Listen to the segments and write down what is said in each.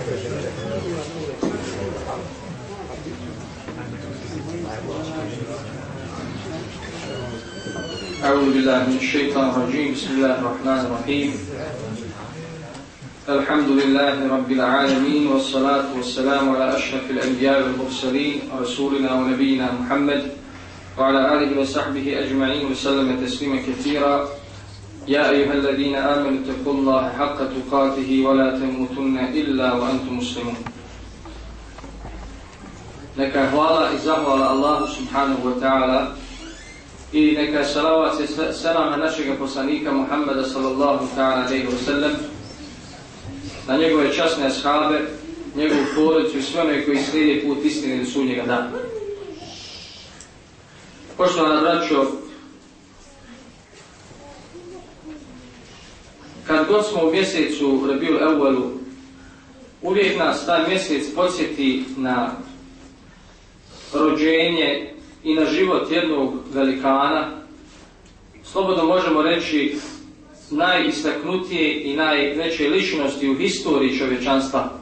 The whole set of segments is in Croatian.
أعوذ بالله من الشيطان الرجيم. بسم الله الرحمن الرحيم. الحمد لله رب العالمين والصلاة والسلام على أشرف الأنبياء والمرسلين رسولنا ونبينا محمد وعلى آله وصحبه أجمعين وسلم تسليما كثيرا. يا أيها الذين آمنوا اتقوا الله حق تقاته ولا تموتن إلا وأنتم مسلمون Neka hvala i zahvala Allahu subhanahu wa ta'ala i neka salavat se selam na našeg poslanika Muhammeda sallallahu ta'ala alaihi wa sallam na njegove časne ashabe, njegovu porodicu i sve one koji slijede put istine do sudnjega dana. Poštovana braćo, god smo u mjesecu Rabiul Evalu, uvijek nas taj mjesec podsjeti na rođenje i na život jednog velikana, slobodno možemo reći najistaknutije i najveće ličnosti u historiji čovječanstva,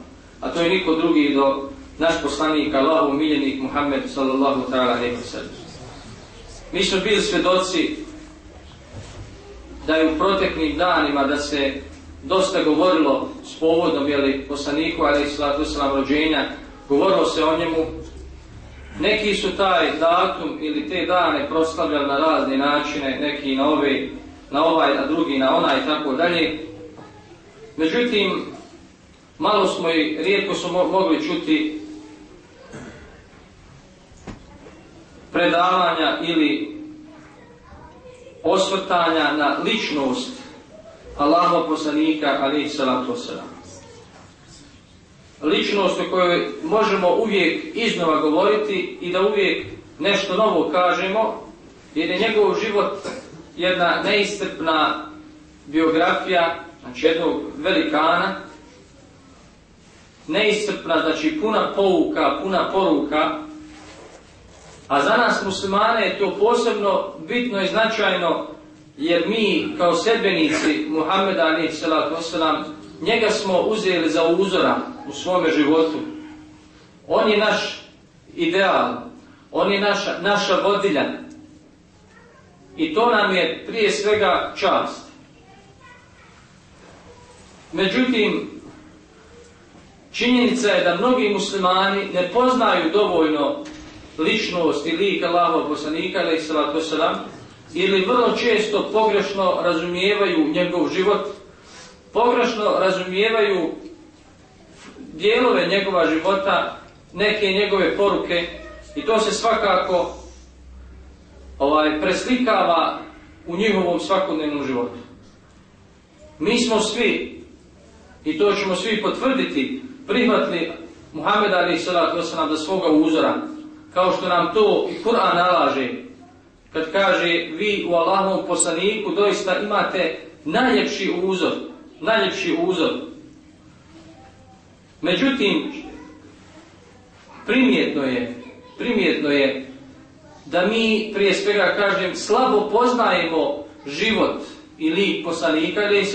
a to je niko drugi do naš poslanik Allahu miljenik Muhammed sallallahu ta'ala Mi smo bili svjedoci da je u proteklim danima da se dosta govorilo s povodom jeli, poslaniku alaihi sallatu rođenja, govorilo se o njemu, neki su taj datum ili te dane proslavljali na razne načine, neki na ove, na ovaj, a drugi na onaj i tako dalje. Međutim, malo smo i rijetko smo mogli čuti predavanja ili osvrtanja na ličnost Allahov poslanika ali salatu wasalam ličnost o kojoj možemo uvijek iznova govoriti i da uvijek nešto novo kažemo, jer je njegov život jedna neistrpna biografija, znači jednog velikana, neistrpna, znači puna pouka, puna poruka, a za nas muslimane je to posebno bitno i značajno jer mi kao sedbenici Muhammeda wasalam njega smo uzeli za uzora u svome životu. On je naš ideal, on je naša, naša vodilja. I to nam je prije svega čast. Međutim, činjenica je da mnogi muslimani ne poznaju dovoljno ličnost i lik Allahov poslanika ili vrlo često pogrešno razumijevaju njegov život pogrešno razumijevaju dijelove njegova života, neke njegove poruke i to se svakako ovaj, preslikava u njihovom svakodnevnom životu. Mi smo svi, i to ćemo svi potvrditi, prihvatili Muhammed Ali salatu za svoga uzora, kao što nam to i Kur'an nalaže, kad kaže vi u Allahovom poslaniku doista imate najljepši uzor, najljepši uzor. Međutim, primjetno je, primjetno je da mi, prije svega kažem, slabo poznajemo život i lik poslanika, ili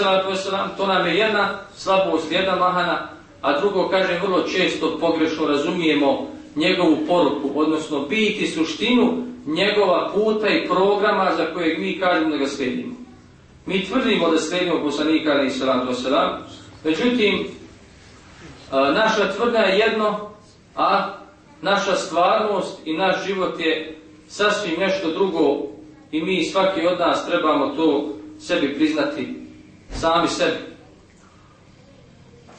to nam je jedna slabost, jedna mahana, a drugo, kažem, vrlo često pogrešno razumijemo njegovu poruku, odnosno biti suštinu njegova puta i programa za kojeg mi kažemo da ga slijedimo. Mi tvrdimo da slijedimo poslanika ali salatu wasalam, međutim, naša tvrdnja je jedno, a naša stvarnost i naš život je sasvim nešto drugo i mi svaki od nas trebamo to sebi priznati, sami sebi.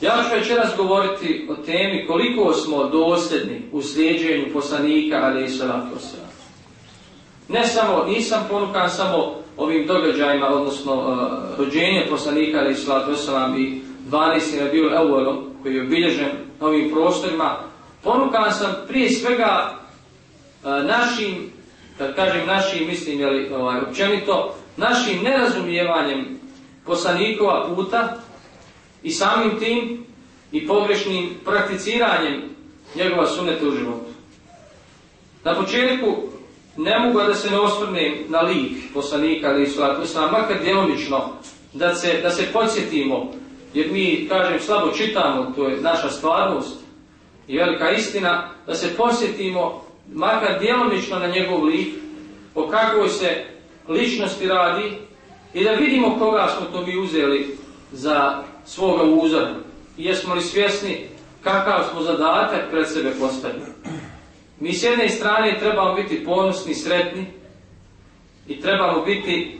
Ja ću večeras govoriti o temi koliko smo dosljedni u slijeđenju poslanika ali i salatu Ne samo, nisam ponukan samo ovim događajima, odnosno uh, rođenje poslanika ali i 12. na bio Evolom, koji je obilježen na ovim prostorima, ponukan sam prije svega e, našim, kad kažem našim, mislim, jeli, ovaj, općenito, našim nerazumijevanjem poslanikova puta i samim tim i pogrešnim prakticiranjem njegova suneta u životu. Na početku ne mogu da se ne osvrnem na lik poslanika ali islam, makar djelomično da se, da se podsjetimo, jer mi, kažem, slabo čitamo, to je naša stvarnost i velika istina, da se posjetimo makar djelomično na njegov lik, o kakvoj se ličnosti radi i da vidimo koga smo to mi uzeli za svoga uzora. I jesmo li svjesni kakav smo zadatak pred sebe postavili. Mi s jedne strane trebamo biti ponosni, sretni i trebamo biti,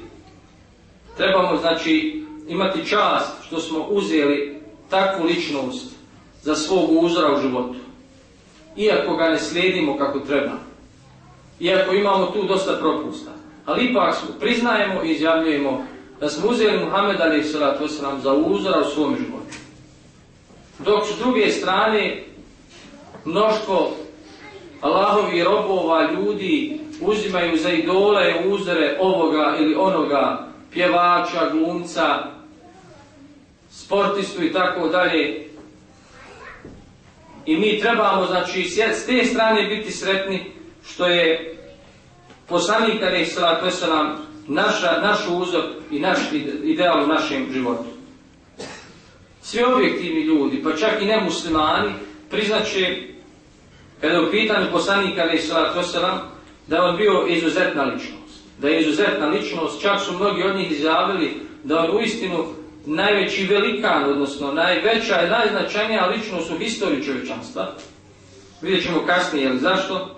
trebamo znači imati čast što smo uzeli takvu ličnost za svog uzora u životu. Iako ga ne slijedimo kako treba. Iako imamo tu dosta propusta. Ali ipak priznajemo i izjavljujemo da smo uzeli Muhammed Ali za uzora u svom životu. Dok s druge strane mnoštvo Allahovi robova ljudi uzimaju za idole uzore ovoga ili onoga pjevača, glumca, sportistu i tako dalje. I mi trebamo, znači, s te strane biti sretni što je poslanik Ali Salatu naša, naš uzor i naš ideal u našem životu. Svi objektivni ljudi, pa čak i nemuslimani, priznaće, kada je u pitanju poslanika da je on bio izuzetna ličnost. Da je izuzetna ličnost, čak su mnogi od njih izjavili da on uistinu najveći velikan, odnosno najveća i najznačajnija ličnost u historiji čovječanstva. Vidjet ćemo kasnije, ali zašto?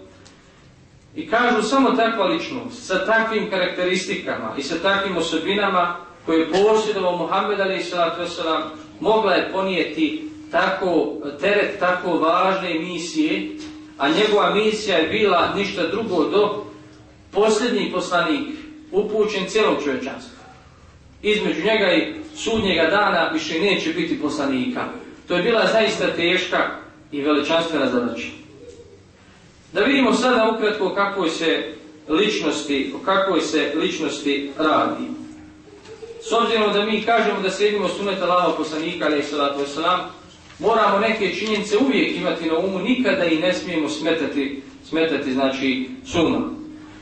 I kažu samo takva ličnost, sa takvim karakteristikama i sa takvim osobinama koje je posjedovao Muhammed Ali mogla je ponijeti tako, teret tako važne misije, a njegova misija je bila ništa drugo do posljednji poslanik upućen cijelom čovječanstvu. Između njega i sudnjega dana više neće biti poslanika. To je bila zaista teška i veličanstvena zadaća. Da vidimo sada ukratko o kakvoj se ličnosti, o kakvoj se ličnosti radi. S obzirom da mi kažemo da slijedimo suneta lava poslanika, ali salatu wasalam, moramo neke činjenice uvijek imati na umu, nikada i ne smijemo smetati, smetati znači suma.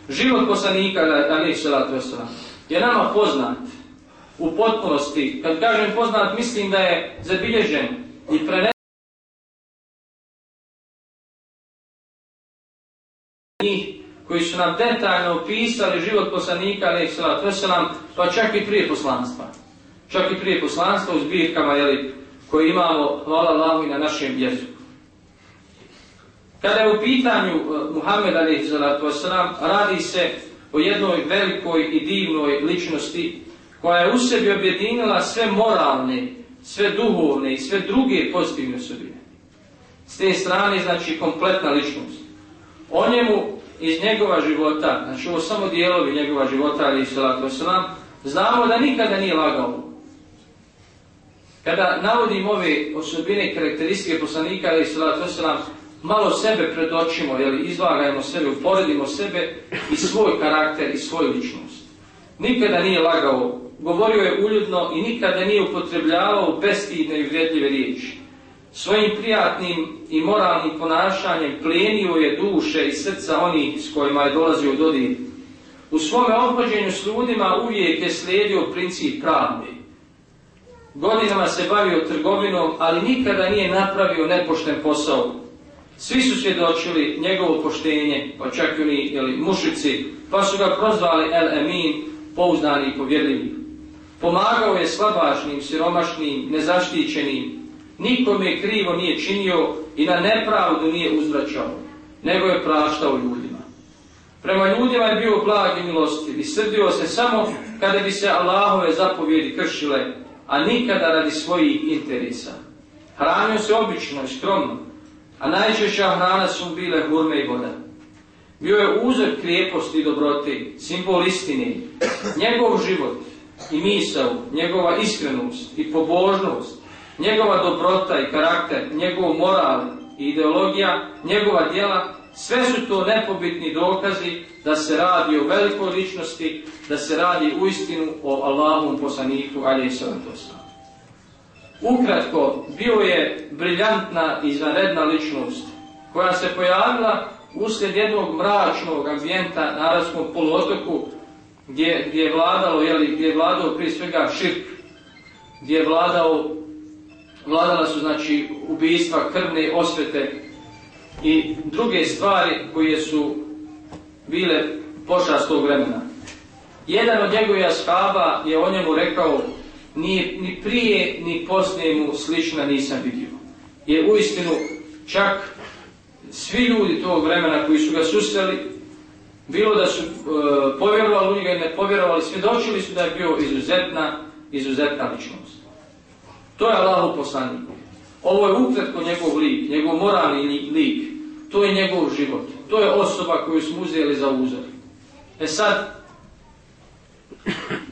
Život poslanika, ali salatu wasalam, je nama poznat u potpunosti. Kad kažem poznat, mislim da je zabilježen i prenesen njih koji su nam detaljno opisali život poslanika, ali pa čak i prije poslanstva. Čak i prije poslanstva u zbirkama jeli, koje imamo, hvala Allahu i na našem jeziku. Kada je u pitanju e, Muhammed ali radi se o jednoj velikoj i divnoj ličnosti koja je u sebi objedinila sve moralne, sve duhovne i sve druge pozitivne osobine. S te strane znači kompletna ličnost. O njemu iz njegova života, znači ovo samo dijelovi njegova života, ali salatu znamo da nikada nije lagao. Kada navodim ove osobine i karakteristike poslanika, ali salatu malo sebe predočimo, jel, izvagajmo sebe, uporedimo sebe i svoj karakter i svoju ličnost. Nikada nije lagao, govorio je uljudno i nikada nije upotrebljavao bestidne i vrijedljive riječi. Svojim prijatnim i moralnim ponašanjem plijenio je duše i srca onih s kojima je dolazio u dodir. U svome obhođenju s ljudima uvijek je slijedio princip pravde. Godinama se bavio trgovinom, ali nikada nije napravio nepošten posao. Svi su svjedočili njegovo poštenje, pa čak i oni mušici, pa su ga prozvali El Emin, pouzdani i povjerljivi. Pomagao je slabašnim, siromašnim, nezaštićenim, Nikome krivo nije činio i na nepravdu nije uzvraćao, nego je praštao ljudima. Prema ljudima je bio blag i milostiv i srdio se samo kada bi se Allahove zapovjedi kršile, a nikada radi svojih interesa. Hranio se obično i skromno, a najčešća hrana su bile hurme i voda. Bio je uzor krijeposti i dobrote, simbol istine, njegov život i misao, njegova iskrenost i pobožnost njegova dobrota i karakter, njegov moral i ideologija, njegova djela, sve su to nepobitni dokazi da se radi o velikoj ličnosti, da se radi u istinu o Allahom poslaniku, ali i Ukratko, bio je briljantna i izvanredna ličnost koja se pojavila uslijed jednog mračnog ambijenta na Arabskom poluotoku gdje, gdje je vladalo, jeli, gdje je vladao prije svega širk, gdje je vladao, vladala su znači ubijstva, krvne osvete i druge stvari koje su bile pošast tog vremena. Jedan od njegovih ashaba je o njemu rekao ni, ni prije ni poslije mu slična nisam vidio. Jer uistinu čak svi ljudi tog vremena koji su ga susreli, bilo da su e, povjerovali u njega i ne povjerovali, svjedočili su da je bio izuzetna, izuzetna ličnost. To je Allahu poslanik. Ovo je ukratko njegov lik, njegov moralni lik. To je njegov život. To je osoba koju smo uzeli za uzor. E sad,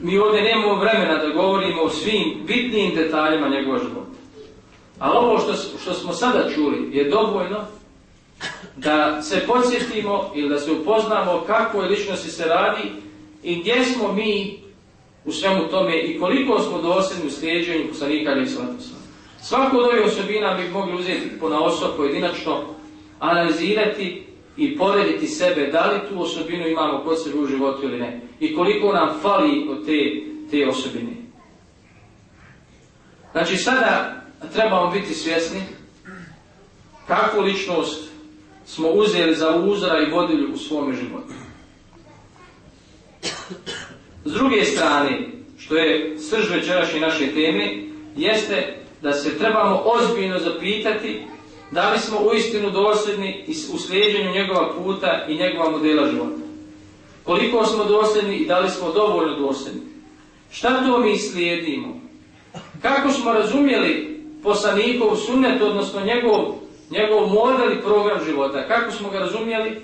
mi ovdje nemamo vremena da govorimo o svim bitnim detaljima njegova života. Ali ovo što, što smo sada čuli je dovoljno da se podsjetimo ili da se upoznamo kako je ličnosti se radi i gdje smo mi u svemu tome i koliko smo dosljedni u slijeđenju poslanika ili Svako od ovih osobina bi mogli uzeti po na osob pojedinačno, analizirati i porediti sebe da li tu osobinu imamo kod sebe u životu ili ne i koliko nam fali od te, te osobine. Znači sada trebamo biti svjesni kakvu ličnost smo uzeli za uzora i vodilju u svome životu. S druge strane, što je srž večerašnje naše teme, jeste da se trebamo ozbiljno zapitati da li smo uistinu dosljedni u slijeđenju njegova puta i njegova modela života. Koliko smo dosljedni i da li smo dovoljno dosljedni. Šta to mi slijedimo? Kako smo razumjeli poslanikov sunnet, odnosno njegov njegov model i program života, kako smo ga razumjeli,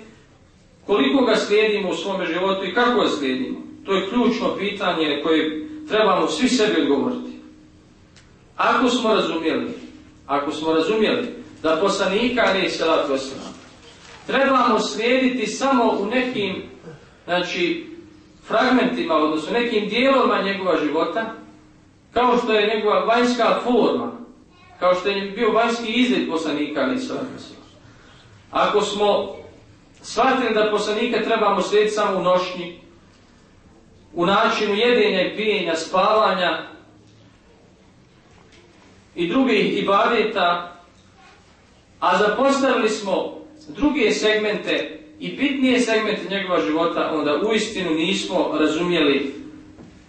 koliko ga slijedimo u svome životu i kako ga slijedimo. To je ključno pitanje koje trebamo svi sebi odgovoriti. Ako smo razumjeli, ako smo razumjeli da poslanika ne salatu trebamo slijediti samo u nekim znači, fragmentima, odnosno nekim dijelovima njegova života, kao što je njegova vanjska forma, kao što je bio vanjski izgled poslanika ali Ako smo shvatili da poslanika trebamo slijediti samo u nošnji, u načinu jedenja i pijenja, spavanja i drugih ibadeta, a zapostavili smo druge segmente i bitnije segmente njegova života, onda uistinu nismo razumjeli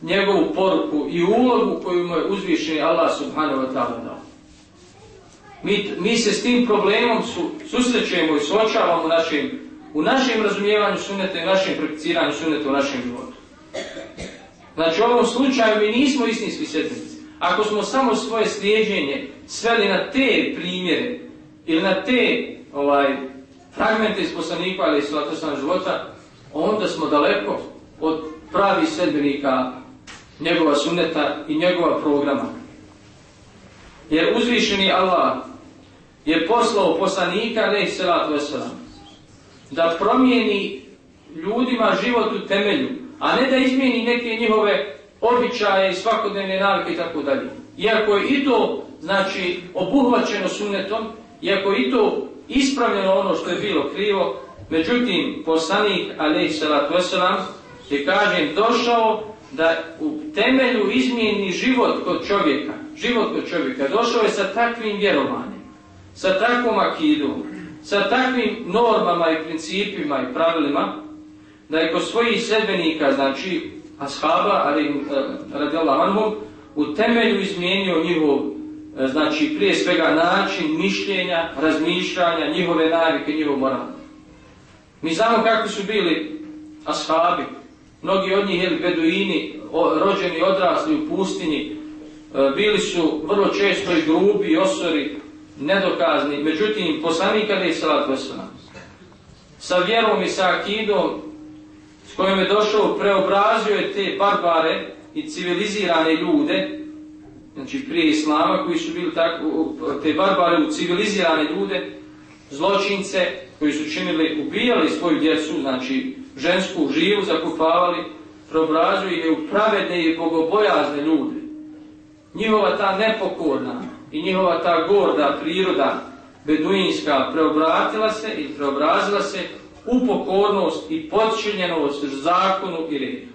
njegovu poruku i ulogu koju mu je uzvišeni Allah subhanahu wa ta'ala dao. Mi, mi se s tim problemom su, susrećemo i suočavamo u našem, u našem razumijevanju suneta i našem prakticiranju suneta u našem životu. Znači u ovom slučaju mi nismo istinski svjetnici. Ako smo samo svoje slijeđenje sveli na te primjere ili na te ovaj, fragmente iz poslanika ili sam života, onda smo daleko od pravih sedbenika njegova suneta i njegova programa. Jer uzvišeni Allah je poslao poslanika ne salatu da promijeni ljudima život u temelju, a ne da izmijeni neke njihove običaje svakodnevne navike i tako dalje. Iako je i to znači obuhvaćeno sunetom, iako je i to ispravljeno ono što je bilo krivo, međutim poslanik alaih salatu wasalam je kažem došao da u temelju izmijeni život kod čovjeka, život kod čovjeka, došao je sa takvim vjerovanjem sa takvom akidom, sa takvim normama i principima i pravilima, da je kod svojih sedbenika, znači ashaba, ali e, radijallahu anhum, u temelju izmijenio njihov, e, znači prije svega način mišljenja, razmišljanja, njihove navike, njihov moral. Mi znamo kakvi su bili ashabi, mnogi od njih jeli beduini, rođeni odrasli u pustinji, e, bili su vrlo često i grubi i osori, nedokazni. Međutim, poslanik ali salatu sa vjerom i sa akidom s kojom je došao, preobrazio je te barbare i civilizirane ljude znači prije Islama, koji su bili tako, te barbare u civilizirane ljude, zločince koji su činili, ubijali svoju djecu, znači žensku živu zakupavali, preobrazuju ih u pravedne i bogobojazne ljude. Njihova ta nepokorna i njihova ta gorda priroda beduinska preobratila se i preobrazila se u pokornost i podčinjenost zakonu i redu.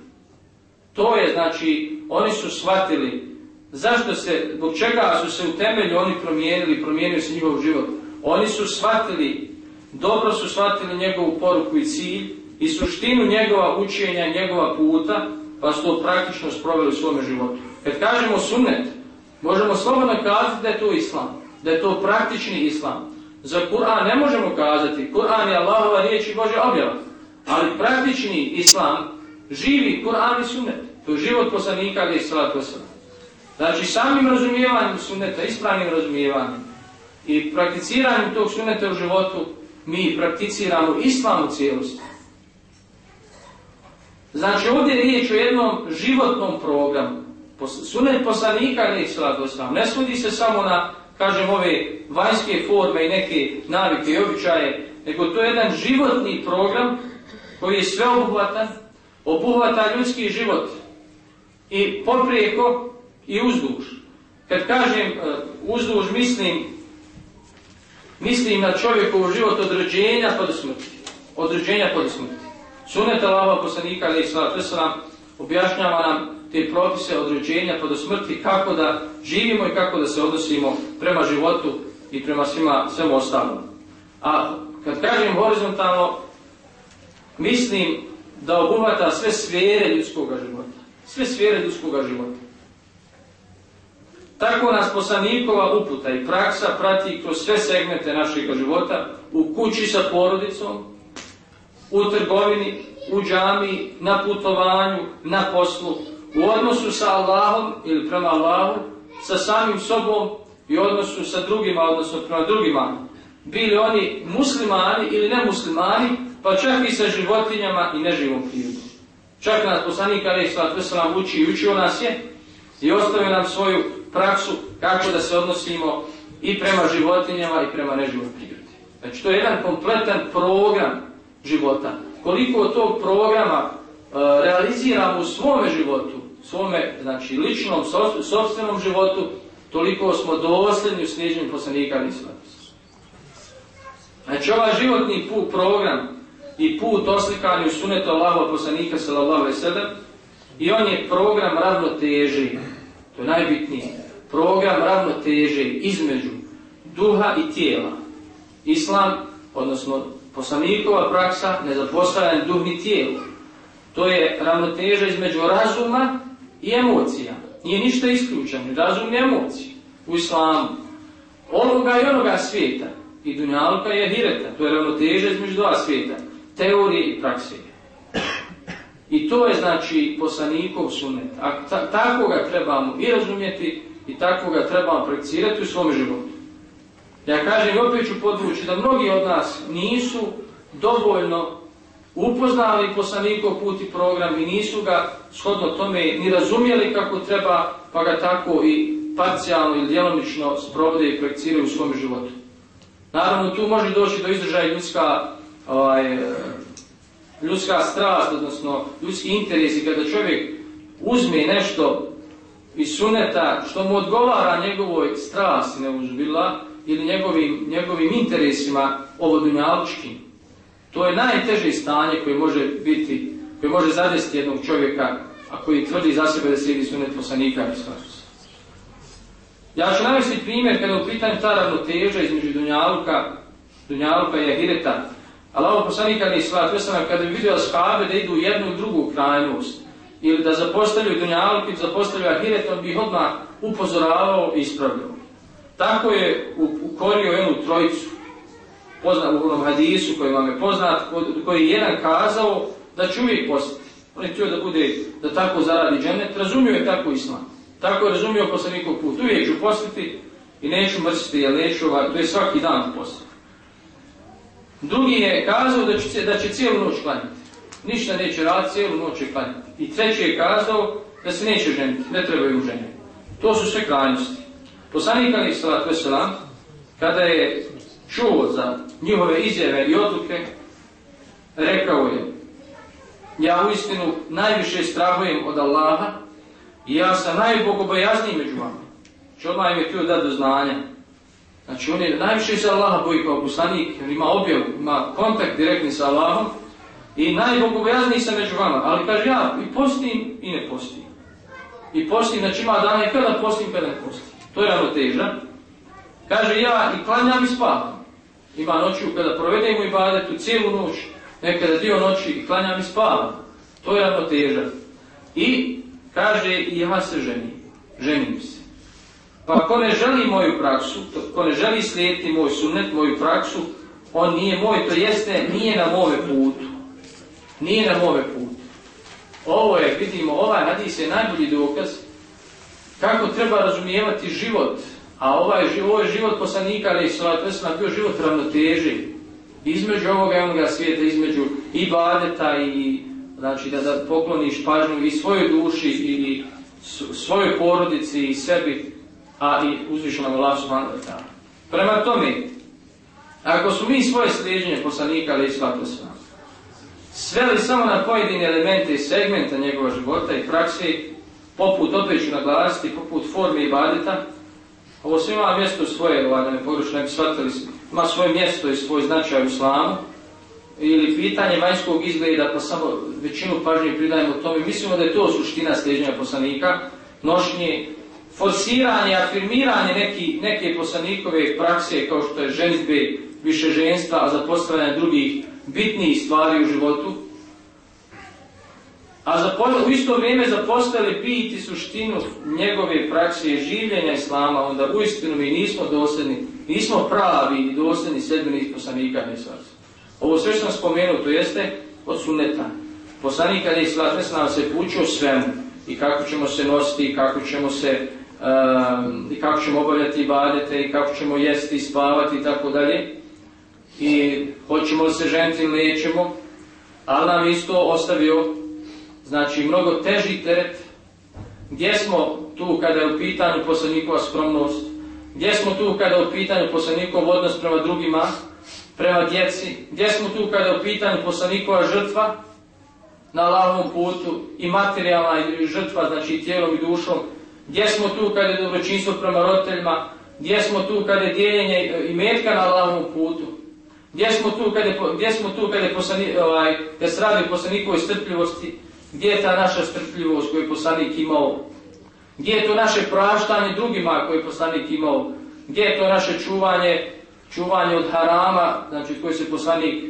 To je, znači, oni su shvatili zašto se, zbog čega su se u temelju oni promijenili, promijenio se njihov život. Oni su shvatili, dobro su shvatili njegovu poruku i cilj i suštinu njegova učenja, njegova puta, pa su to praktično sproveli u svome životu. Kad kažemo sunnet, možemo slobodno kazati da je to islam, da je to praktični islam. Za Kur'an ne možemo kazati, Kur'an je Allahova riječ i Bože objava, ali praktični islam živi Kur'an i sunnet. To je život poslanika ali i salatu Znači samim razumijevanjem sunneta, ispravnim razumijevanjem i prakticiranjem tog sunneta u životu mi prakticiramo islam u cijelosti. Znači ovdje je riječ o jednom životnom programu. Sunet poslanika ali i salatu Ne svodi se samo na, kažem, ove vanjske forme i neke navike i običaje, nego to je jedan životni program koji je sveobuhvatan, obuhvata ljudski život i poprijeko i uzduž. Kad kažem e, uzduž mislim mislim na čovjekovu život od rođenja pa do smrti. Od rođenja pa do smrti. Sunet Allahova poslanika ali objašnjava nam te propise od rođenja pa do smrti kako da živimo i kako da se odnosimo prema životu i prema svima svemu ostalom. A kad kažem horizontalno mislim da obuhvata sve sfere ljudskog života. Sve sfere ljudskog života. Tako nas poslanikova uputa i praksa prati kroz sve segmente našeg života, u kući sa porodicom, u trgovini, u džami, na putovanju, na poslu, u odnosu sa Allahom ili prema Allahu, sa samim sobom i odnosu sa drugima, odnosno prema drugima. Bili oni muslimani ili nemuslimani, pa čak i sa životinjama i neživom prirodom. Čak nas poslanik Ali Islam uči i učio nas je i ostavio nam svoju praksu kako da se odnosimo i prema životinjama i prema neživom prirodi. Znači to je jedan kompletan program života. Koliko tog programa realiziramo u svome životu, svome znači ličnom, sobstvenom životu, toliko smo dosljedni u slijeđenju poslanika Znači ovaj životni put, program i put oslikani u sunetu Allahova poslanika sallallahu alaihi i on je program ravnoteži. To je najbitnije. Program ravnoteže između duha i tijela. Islam, odnosno poslanikova praksa, ne zapostavljan duh ni tijelo. To je ravnoteža između razuma i emocija. Nije ništa isključeno, razum i emocije u islamu. Ovoga i onoga svijeta, i dunjaluka i ahireta, to je ravnoteža između dva svijeta, teorije i prakse. I to je znači poslanikov sunet. A tako ga trebamo i razumjeti i tako ga trebamo prakticirati u svom životu. Ja kažem i opet ću podvući da mnogi od nas nisu dovoljno upoznali poslanikov put i program i nisu ga shodno tome ni razumjeli kako treba, pa ga tako i parcijalno ili djelomično sprovode i prakticiraju u svom životu. Naravno, tu može doći do izražaja ljudska ovaj, ljudska strast, odnosno ljudski interesi, kada čovjek uzme nešto iz suneta što mu odgovara njegovoj strasti neuzbila ili njegovim, njegovim interesima ovodunjaličkim. To je najteže stanje koje može biti, koje može zadesiti jednog čovjeka, a koji tvrdi za sebe da slijedi sunet poslanika Ja ću navesti primjer kada u pitanju ta ravnoteža između Dunjaluka, Dunjaluka i Ahireta, Allah poslanik ali svat, kada bi vidio ashabe da idu u jednu i drugu krajnost, ili da zapostavljaju dunjaluk ili zapostavljaju ahiret, on bi ih odmah upozoravao i ispravljao. Tako je ukorio jednu trojicu, poznat u onom hadisu koji vam je poznat, koji je jedan kazao da će uvijek postati. On je htio da bude, da tako zaradi džennet, razumio je tako islam. Tako je razumio poslanikov put. Uvijek ću postati i neću mrsiti, jer neću, to je svaki dan postati. Drugi je kazao da će, da će cijelu noć klanjati. Ništa neće raditi, cijelu noć će klanjati. I treći je kazao da se neće ženiti, ne trebaju ženiti. To su sve krajnosti. Poslanik Ali Salat kada je čuo za njihove izjave i odluke, rekao je ja u istinu najviše strahujem od Allaha i ja sam najbogobojazniji među vama. Znači odmah im je htio dati do znanja. Znači on je najviše se Allaha boji kao poslanik, jer ima objav, ima kontakt direktni sa Allahom i najbogobojazniji sam među vama. Ali kaže ja i postim i ne postim. I postim, znači ima dana i kada postim, kada ne postim. To je ravnoteža. Kaže ja i klanjam i spavam. Ima noću kada provedemo i badetu cijelu noć, nekada dio noći i klanjam i spavam. To je ravnoteža. I kaže i ja se ženim. Ženim se. Pa ako ne želi moju praksu, ko ne želi slijediti moj sunnet, moju praksu, on nije moj, to jeste, nije na mome putu. Nije na mome putu. Ovo je, vidimo, ovaj hadis je najbolji dokaz kako treba razumijevati život. A ovaj, je život poslanika, ali je bio život ravnoteži između ovoga i onoga svijeta, između i badeta i znači da, da pokloniš pažnju i svojoj duši i svojoj porodici i sebi, a i uzvišenom Allah ta'ala. Prema tome, ako smo mi svoje slijedženje poslanika ali i sveli samo na pojedine elemente i segmenta njegova života i prakse, poput, opet ću naglasiti, poput forme i badeta, ovo sve ima mjesto svoje, ovaj, da ne pogrušno ne bi shvatili, ima svoje mjesto i svoj značaj u islamu, ili pitanje vanjskog izgleda, pa samo većinu pažnje pridajemo tome, mislimo da je to suština sljeđenja poslanika, nošnje, forsiranje, afirmiranje neki, neke poslanikove prakse kao što je ženitbe, više ženstva, a zapostavljanje drugih bitnijih stvari u životu, a u isto vrijeme zapostavili biti suštinu njegove prakse i življenja Islama, onda uistinu mi nismo dosljedni, nismo pravi i dosljedni sedmeni poslanika Nesvarca. Ovo sve što sam spomenuo, to jeste od suneta. Poslanika Nesvarca nam se pučio svemu i kako ćemo se nositi, i kako ćemo se um, i kako ćemo obavljati ibadete i kako ćemo jesti i spavati i tako dalje. I hoćemo se ženiti ili nećemo, ali nam isto ostavio znači mnogo teži teret. Gdje smo tu kada je u pitanju poslanikova skromnost? Gdje smo tu kada je u pitanju poslanikov odnos prema drugima, prema djeci? Gdje smo tu kada je u pitanju poslanikova žrtva na lavom putu i materijalna žrtva, znači tijelom i dušom? Gdje smo tu kada je dobročinstvo prema roditeljima? Gdje smo tu kada je dijeljenje i metka na lavom putu? Gdje smo tu kada je, gdje smo tu kada je ovaj, da se poslanikovoj strpljivosti? Gdje je ta naša strpljivost koju je poslanik imao? Gdje je to naše praštanje drugima koje je poslanik imao? Gdje je to naše čuvanje, čuvanje od harama, znači od kojeg se poslanik,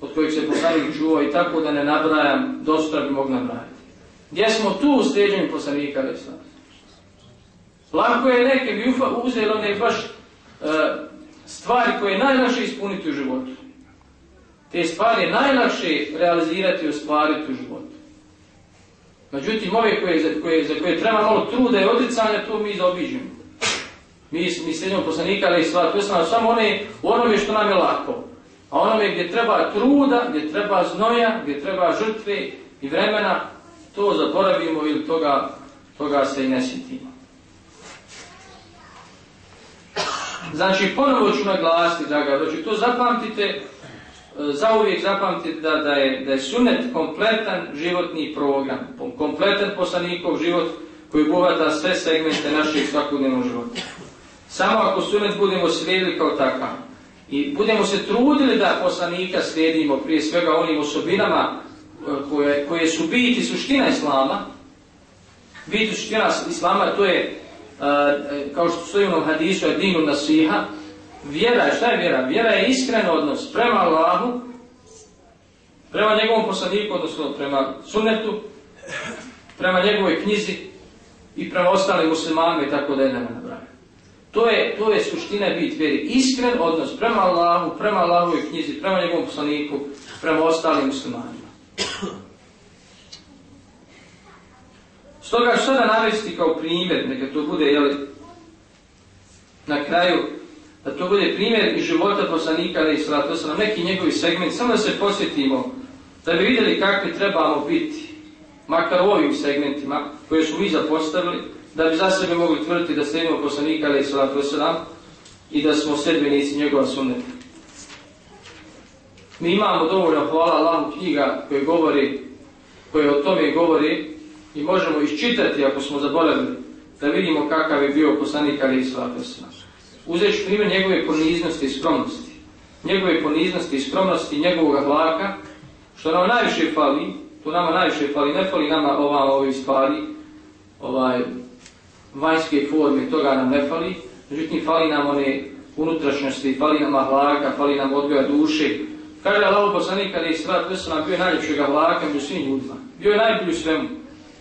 od kojeg se poslanik čuvao i tako da ne nabrajam, dosta bi mogu nabrajati. Gdje smo tu u sljeđenju poslanika? Lako je neke bi uzeli one baš e, stvari koje je najlakše ispuniti u životu. Te stvari je najlakše realizirati i ostvariti u životu. Međutim, ove koje, koje, za koje treba malo truda i odricanja, to mi zaobiđemo. Mi, mi slijedimo poslanika, ali sva, to sam samo one, onome što nam je lako. A onome gdje treba truda, gdje treba znoja, gdje treba žrtve i vremena, to zaboravimo ili toga, toga se i ne sjetimo. Znači, ponovo ću naglasiti, da ga doći, to zapamtite, zauvijek zapamtite da, da, je, da je sunet kompletan životni program, kompletan poslanikov život koji obuhvata sve segmente našeg svakodnevnog života. Samo ako sunet budemo slijedili kao takav i budemo se trudili da poslanika slijedimo prije svega onim osobinama e, koje, koje su biti suština Islama, biti suština Islama to je e, kao što stoji u hadisu Adinu Nasiha, Vjera je, šta je vjera? Vjera je iskren odnos prema Allahu, prema njegovom poslaniku, odnosno prema sunnetu, prema njegovoj knjizi i prema ostalim muslimanima i tako da je nema To je, to je suština bit vjeri. Iskren odnos prema Allahu, prema Allahovoj knjizi, prema njegovom poslaniku, prema ostalim muslimanima. Stoga što da navesti kao primjer, neka to bude jeli, na kraju da to bude primjer iz života poslanika ali to su neki njegovi segment, samo da se posjetimo, da bi vidjeli kakvi trebamo biti, makar ovim segmentima koje smo mi zapostavili, da bi za sebe mogli tvrditi da slijedimo poslanika ali wasalam i da smo sedbenici njegova sunneta. Mi imamo dovoljno, hvala Allahu, knjiga koje govori, koje o tome govori i možemo iščitati ako smo zaboravili da vidimo kakav je bio poslanik ali salatu ću primjer njegove poniznosti i skromnosti. Njegove poniznosti i skromnosti, njegovog vlaka, što nam najviše fali, to nama najviše fali, ne fali nama ova ovi stvari, ovaj, vanjske forme, toga nam ne fali, međutim fali nam one unutrašnjosti, fali nam ahlaka, fali nam odgoja duše. Kaže Allah poslanik kada je svat Veselam bio najljepšega ahlaka među svim ljudima. Bio je najbolji svemu.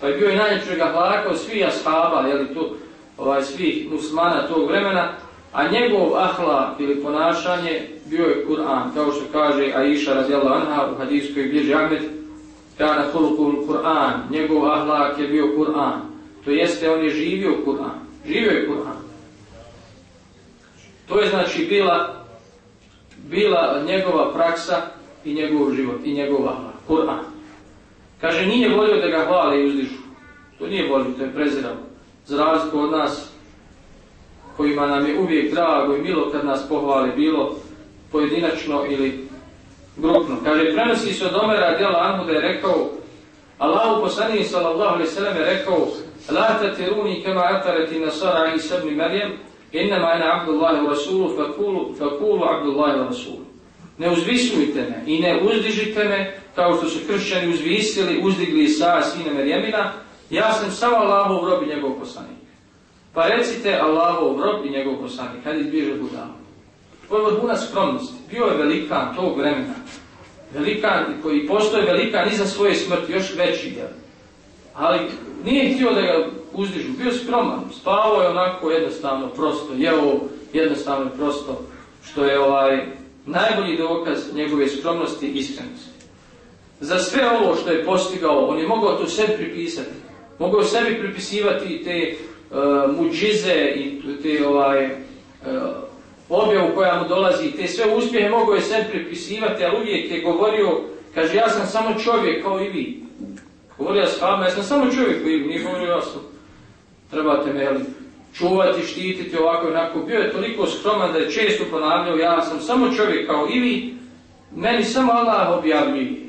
Pa je bio i najljepšega ahlaka od svih ashaba, jeli to, ovaj, svih muslimana tog vremena, a njegov ahlak ili ponašanje bio je Kur'an, kao što kaže Aisha radijallahu anha u hadijskoj bliži Ahmed, kana hulukul Kur'an, njegov ahlak je bio Kur'an. To jeste, on je živio Kur'an. Živio je Kur'an. To je znači bila, bila njegova praksa i njegov život i njegov ahlak. Kur'an. Kaže, nije volio da ga hvale i uzdižu. To nije volio, to je prezirao. Za razliku od nas, kojima nam je uvijek drago i milo kad nas pohvali, bilo pojedinačno ili grupno. Kaže, prenosi se od Omera djela Anhu da je rekao, Allahu poslaniji sallallahu alaihi sallam je rekao, La tatiruni kema atareti nasara i sabni Marijem, innama ena abdullahi wa rasulu, fakulu, fakulu abdullahi wa rasulu. Ne uzvisujte me i ne uzdižite me, kao što su kršćani uzvisili, uzdigli sa sine Marijemina, ja sam samo Allahov rob i njegov poslanik. Pa recite Allahov rob i njegov poslanik, kad izbježe budala. Ovo je vrhunac skromnosti. Bio je velikan tog vremena. Velikan koji postoje velikan iza svoje smrti, još veći je. Ali nije htio da ga uzdižu. Bio skroman. Spavao je onako jednostavno, prosto. Jeo jednostavno prosto. Što je ovaj najbolji dokaz njegove skromnosti i iskrenosti. Za sve ovo što je postigao, on je mogao to sebi pripisati. Mogao sebi pripisivati te muđize i te ovaj, uh, objavu koja mu dolazi, te sve uspjehe mogu je sebi pripisivati, ali uvijek je govorio, kaže, ja sam samo čovjek kao i vi. Govorio s vama, ja sam samo čovjek kao i vi, nije govorio ja. Trebate me čuvati, štititi ovako i onako. Bio je toliko skroman da je često ponavljao, ja sam samo čovjek kao i vi, meni samo Allah objavljuje.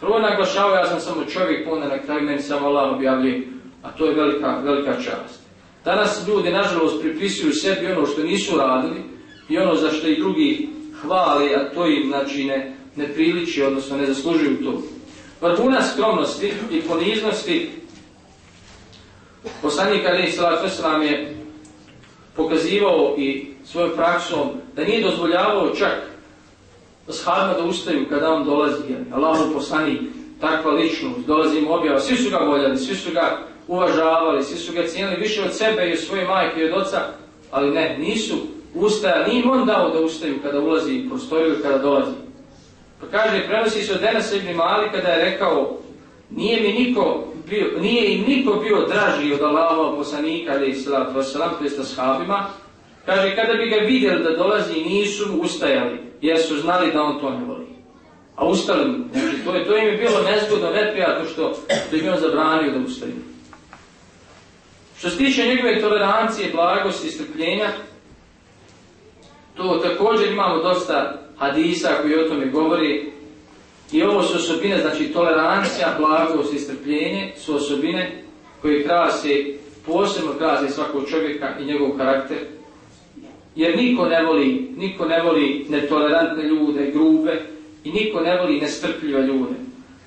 Prvo naglašavao, ja sam samo čovjek, pa onda na kraju meni samo Allah objavljuje, a to je velika, velika čast. Danas ljudi, nažalost, pripisuju sebi ono što nisu radili i ono za što i drugi hvali, a to im znači, ne, ne priliči, odnosno ne zaslužuju to. Vrhuna skromnosti i poniznosti poslanik Ali Salat Veselam je pokazivao i svojom praksom da nije dozvoljavao čak shabima da ustaju kada on dolazi. Allahu poslanik, takva ličnost, dolazi im objava, svi su ga voljeli, svi su ga uvažavali, svi su ga cijenili više od sebe i od svoje majke i od oca, ali ne, nisu ustajali, nije on dao da ustaju kada ulazi u prostoriju kada dolazi. Pa kaže, prenosi se od Denesa ibn Mali kada je rekao, nije mi niko bio, nije im niko bio draži od Allahova poslanika, ali i salatu wasalam, to kaže, kada bi ga vidjeli da dolazi, nisu ustajali, jer su znali da on to ne voli. A ustali znači, to, je, to im je bilo nezgodno, neprijatno što, što im je on zabranio da ustaju. Što se tiče njegove tolerancije, blagosti i strpljenja, to također imamo dosta hadisa koji o tome govori. I ovo su osobine, znači tolerancija, blagost i strpljenje su osobine koje krase, posebno krase svakog čovjeka i njegov karakter. Jer niko ne voli, niko ne voli netolerantne ljude, grube i niko ne voli nestrpljive ljude.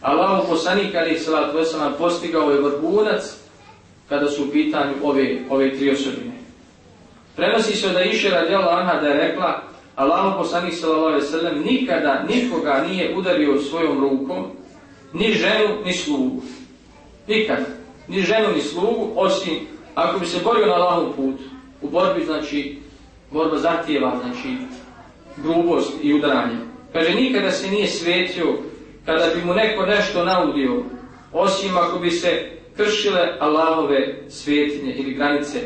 Allah poslanik ali wasalam postigao je vrhunac kada su u pitanju ove, ove tri osobine. Prenosi se da iše radijala Anha da je rekla Allah poslanik sallallahu nikada nikoga nije udario svojom rukom ni ženu ni slugu. Nikada. Ni ženu ni slugu osim ako bi se borio na Allahom putu. U borbi znači borba zahtijeva znači grubost i udaranje. Kaže nikada se nije svetio kada bi mu neko nešto naudio osim ako bi se kršile Allahove svetinje ili granice,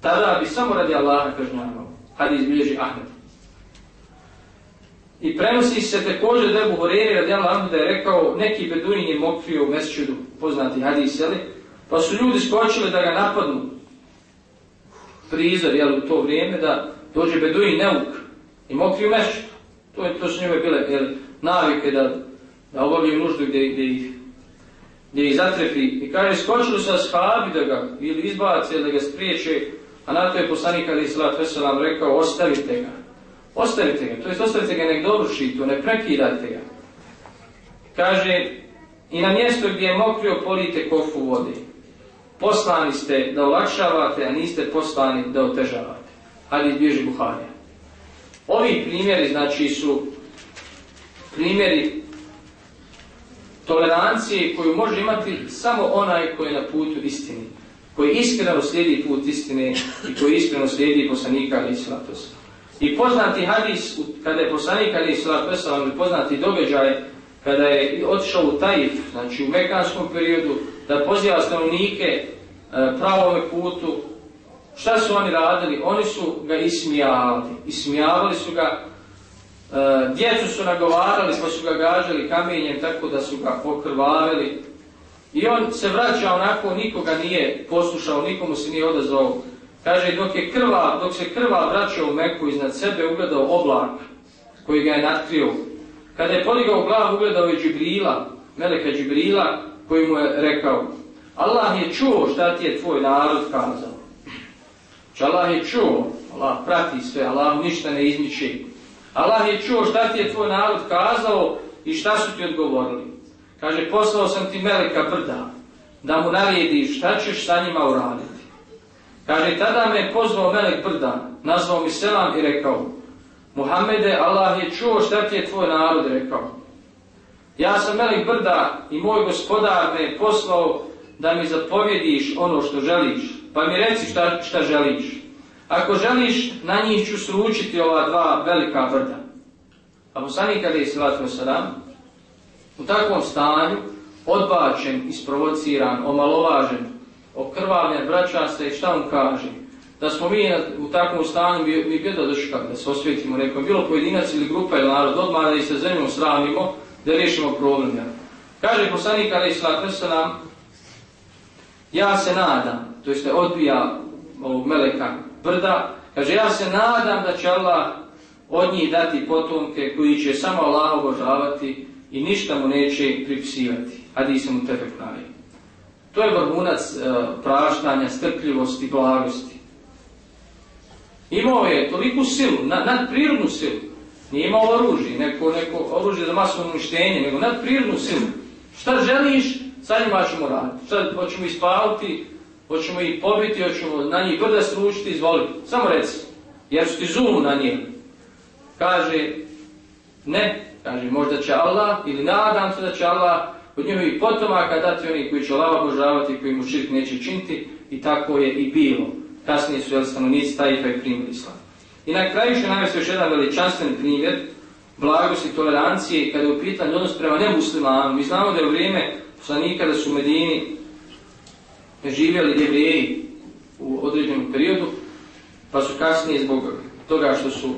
tada bi samo radi Allaha kažnjavao, kad izbilježi Ahmed. I prenosi se također Debu Horeri radi Allaha da je rekao neki beduin je mokrio u mesečudu, poznati hadis, jeli? Pa su ljudi skočili da ga napadnu. Prizor, jel, u to vrijeme da dođe Beduin neuk i mokri u mešću. To, je, to su njime bile jel, navike da, da obavljaju nuždu gdje, gdje ih gdje ih zatrefi i kaže skočili su ashabi da ga ili izbace da ga spriječe, a na to je poslanik Ali Islat Veselam rekao ostavite ga. Ostavite ga, to jest ostavite ga nek doruši to, ne prekidate ga. Kaže, i na mjesto gdje je mokrio polite kofu vode. Poslani ste da olakšavate, a niste poslani da otežavate. Hadi bježi Buharija. Ovi primjeri, znači, su primjeri tolerancije koju može imati samo onaj koji je na putu istini. Koji iskreno slijedi put istine i koji iskreno slijedi poslanika ali islatosa. I poznati hadis, kada je poslanik ali islatosa, poznati događaj, kada je otišao u Taif, znači u mekanskom periodu, da poziva stanovnike e, pravome putu, šta su oni radili? Oni su ga ismijavali. Ismijavali su ga, djecu su nagovarali pa su ga gađali kamenjem tako da su ga pokrvavili. I on se vraća onako, nikoga nije poslušao, nikomu se nije odazvao. Kaže, dok, je krva, dok se krva vraćao u Meku iznad sebe, ugledao oblak koji ga je natkrio kada je podigao glavu, ugledao je Džibrila, Meleka Džibrila, koji mu je rekao Allah je čuo šta ti je tvoj narod kazao. Če Allah je čuo, Allah prati sve, Allah ništa ne izmiči. Allah je čuo šta ti je tvoj narod kazao i šta su ti odgovorili. Kaže, poslao sam ti Meleka brda, da mu narediš šta ćeš sa njima uraditi. Kaže, tada me je pozvao Melek brda, nazvao mi selam i rekao, Muhammede, Allah je čuo šta ti je tvoj narod rekao. Ja sam Melik Brda i moj gospodar me je poslao da mi zapovjediš ono što želiš, pa mi reci šta, šta želiš. Ako želiš, na njih ću sručiti ova dva velika brda. A poslanik je salatu sadam, u takvom stanju, odbačen, isprovociran, omalovažen, okrvavljen, vraća se i šta on kaže? da smo mi u takvom stanju, mi, bi došli kako da se osvijetimo nekom, bilo pojedinac ili grupa ili narod, odmah da se zemljom sravimo, da riješimo problem. Kaže poslanik Ali Islat nam, ja se nadam, to jeste odbija ovog meleka brda, kaže ja se nadam da će Allah od njih dati potomke koji će samo Allah obožavati i ništa mu neće pripisivati. Hadis mu tefek To je vrhunac e, praštanja, strpljivosti, blagosti. Imao je toliku silu, nad, nadprirodnu silu. Nije imao oružje, neko, neko oružje za masovno uništenje, nego nadprirodnu silu. Šta želiš, sa njima ćemo raditi. Šta hoćemo ispaviti, hoćemo ih pobiti, hoćemo na njih brda sručiti, izvoliti. Samo reci, jer su ti zulu na njih. Kaže, ne, kaže, možda će Allah, ili nadam se da će Allah od njihovih potomaka dati oni koji će Allah obožavati, koji mu širk neće činiti, i tako je i bilo kasnije su jel, stanovnici Tajfa i primili islam. I na kraju ću navesti još jedan veličanstven primjer blagosti tolerancije kada je u pitanju odnos prema nemuslimanu. Mi znamo da je u vrijeme poslanika da su u Medini živjeli jevrijeji u određenom periodu, pa su kasnije zbog toga što su uh,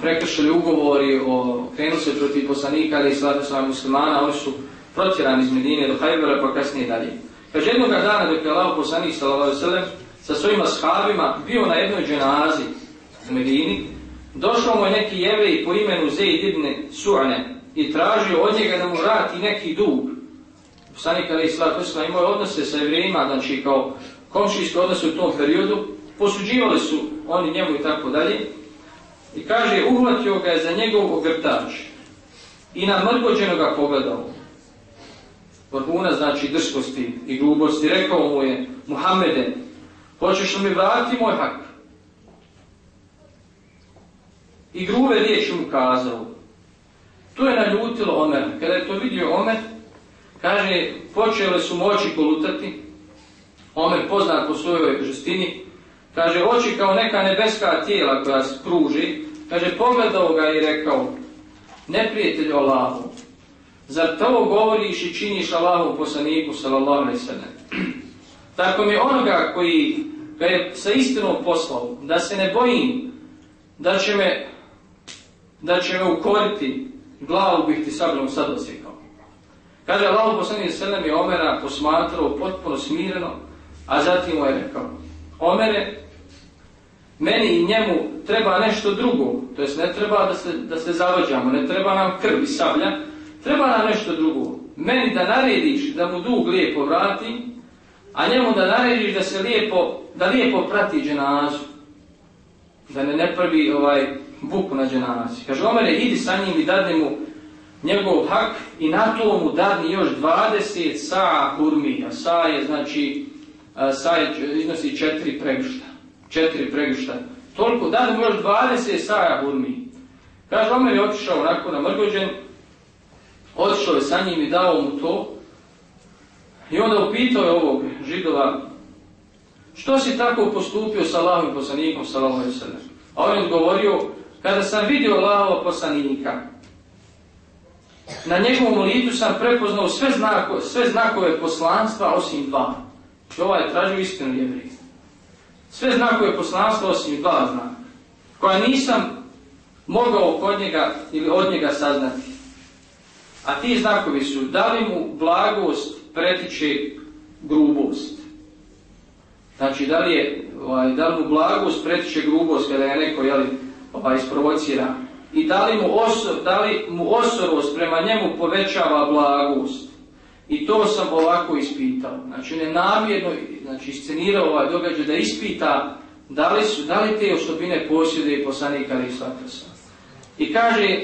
prekršili ugovori o krenuli protiv poslanika ali i sladu muslimana, oni su protjerani iz Medine do Hajbera pa kasnije dalje. Kaže jednog dana dok je Allah poslanik sallallahu sa svojim ashabima bio na jednoj dženazi u Medini, došao mu je neki jevrej po imenu Zeid ibn Su'ane i tražio od njega da mu vrati neki dug. Poslanik ali sallallahu alejhi imao odnose sa jevrejima, znači kao komšijske odnose u tom periodu, posuđivali su oni njemu i tako dalje. I kaže, uhvatio ga je za njegov ogrtač i namrgođeno ga pogledao vrhuna znači drskosti i grubosti, rekao mu je Muhammede, hoćeš li mi vratiti moj hak? I grube riječi mu kazao. To je naljutilo Omer. Kada je to vidio Omer, kaže, počele su mu oči kolutati. Omer poznat po svojoj žestini. Kaže, oči kao neka nebeska tijela koja se pruži. Kaže, pogledao ga i rekao, neprijatelju Allahu, Zar to govoriš i činiš Allahu poslaniku sallallahu alaihi? Tako mi onoga koji ga je sa istinom poslao, da se ne bojim, da će me, da će me ukoriti, glavu bih ti sablom sad. Kaže Allah poslanik sallam je Omera posmatrao potpuno smireno, a zatim mu je rekao, Omere, meni i njemu treba nešto drugo, to jest ne treba da se, da se zavađamo, ne treba nam krv i sablja, treba nam nešto drugo. Meni da narediš da mu dug lijepo vrati, a njemu da narediš da se lijepo, da lijepo prati dženazu. Da ne ne prvi ovaj buku na dženazi. Kaže, Omere, idi sa njim i dadne mu njegov hak i na to mu dadni još 20 sa hurmi. A sa je, znači, sa je, iznosi četiri pregušta. Četiri pregušta. Toliko, dadni mu još 20 sa hurmi. Kaže, Omer je otišao onako na mrgođen, otišao je sa njim i dao mu to. I onda upitao je ovog židova, što si tako postupio sa Allahom poslanikom, sallallahu sallam? A on je odgovorio, kada sam vidio Allahova poslanika, na njegovom licu sam prepoznao sve, znako, sve znakove poslanstva osim dva. I ovaj je tražio istinu jevrije. Sve znakove poslanstva osim dva znaka, koja nisam mogao kod njega ili od njega saznati. A ti znakovi su, da li mu blagost pretiče grubost. Znači, da li, je, ovaj, da li mu blagost pretiče grubost kada je neko jeli, ovaj, isprovocira i da li, mu osor, da li mu osorost prema njemu povećava blagost. I to sam ovako ispitao. Znači, nenamjerno znači, iscenirao ovaj događaj da ispita da li, su, da li te osobine posjede i poslanika ili I kaže,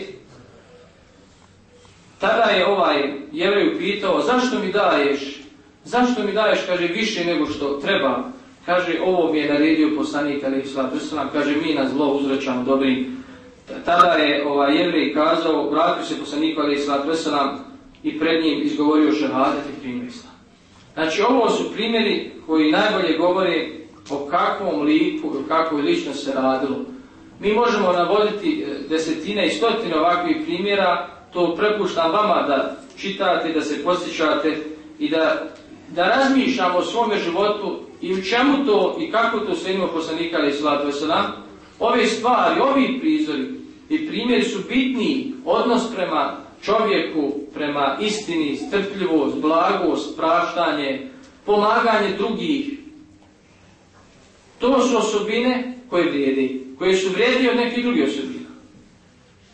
tada je ovaj jevrej upitao, zašto mi daješ, zašto mi daješ, kaže, više nego što treba. Kaže, ovo mi je naredio poslanik ali kaže, mi na zlo uzrećamo dobrim tada je ovaj jevrej kazao, vratio se poslaniku ali i pred njim izgovorio šehadet i primjer Znači ovo su primjeri koji najbolje govore o kakvom liku, o kakvoj ličnosti se radilo. Mi možemo navoditi e, desetine i stotine ovakvih primjera, to prepuštam vama da čitate, da se posjećate i da, da razmišljamo o svome životu i u čemu to i kako to ima poslanika ali Ove stvari, ovi prizori i primjeri su bitni odnos prema čovjeku, prema istini, strpljivost, blagost, praštanje, pomaganje drugih. To su osobine koje vrijedi, koje su vrijednije od nekih drugih osobina.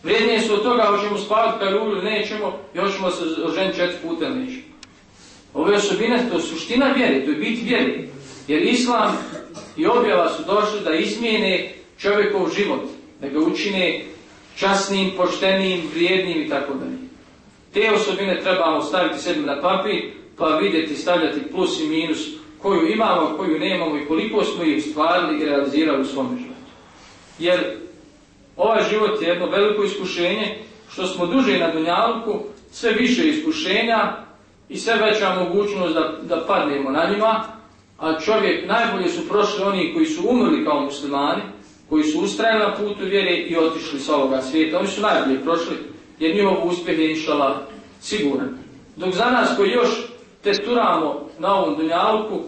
Vrijednije su od toga, hoćemo spavati karulu ili nećemo, i hoćemo se oženiti četiri puta ili nećemo. Ove osobine, to je suština vjere, to je bit vjere. Jer Islam i objava su došli da izmijene čovjekov život, da ga učine časnim, poštenim, vrijednim i tako dalje. Te osobine trebamo staviti sebi na papir, pa vidjeti, stavljati plus i minus koju imamo, koju nemamo i koliko smo ih stvarili i realizirali u svom životu. Jer ovaj život je jedno veliko iskušenje, što smo duže na Dunjalku, sve više iskušenja i sve veća mogućnost da, da padnemo na njima, a čovjek najbolje su prošli oni koji su umrli kao muslimani, koji su ustrajali na putu vjere i otišli s ovoga svijeta. Oni su najbolje prošli, jer njihov uspjeh je inšala siguran. Dok za nas koji još testuramo na ovom dunjalku,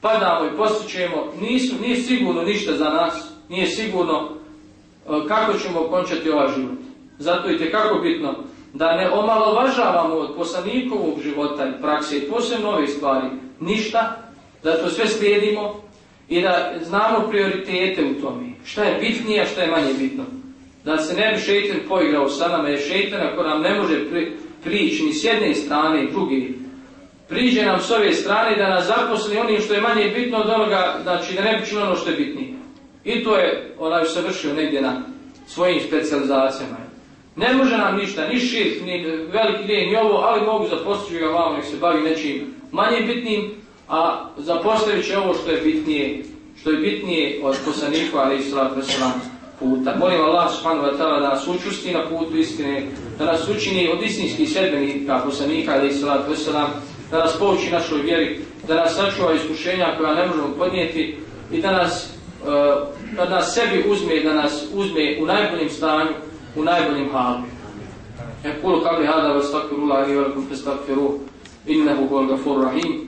padamo i postićemo, nisu, nije sigurno ništa za nas, nije sigurno e, kako ćemo končati ovaj život. Zato je kako bitno da ne omalovažavamo od poslanikovog života i prakse i posebno ove stvari ništa, da to sve slijedimo i da znamo prioritete u tome. Šta je bitnije, a šta je manje bitno. Da se ne bi šeitan poigrao sa nama, jer šeitan ako nam ne može prići ni s jedne strane i druge, priđe nam s ove strane da nas zaposli onim što je manje bitno od onoga, znači da ne bi ono što je bitnije. I to je onaj savršio negdje na svojim specializacijama. Ne može nam ništa, ni širk, ni veliki lijek, ni ovo, ali mogu zaposliti ga vamo, nek se bavi nečim manje bitnim, a zapostavit će ovo što je bitnije, što je bitnije od poslanika, ali i salatu puta. Molim Allah subhanahu wa ta'ala da nas učusti na putu istine, da nas učini od istinskih sedbenika poslanika, ali i salatu da nas pouči našoj vjeri, da nas sačuva iskušenja koja ne možemo podnijeti i da nas, uh, da nas sebi uzme, da nas uzme u najboljem stanju, u najboljem halu. يقول قبل هذا واستغفر الله لي ولكم فاستغفروه إنه هو الغفور الرحيم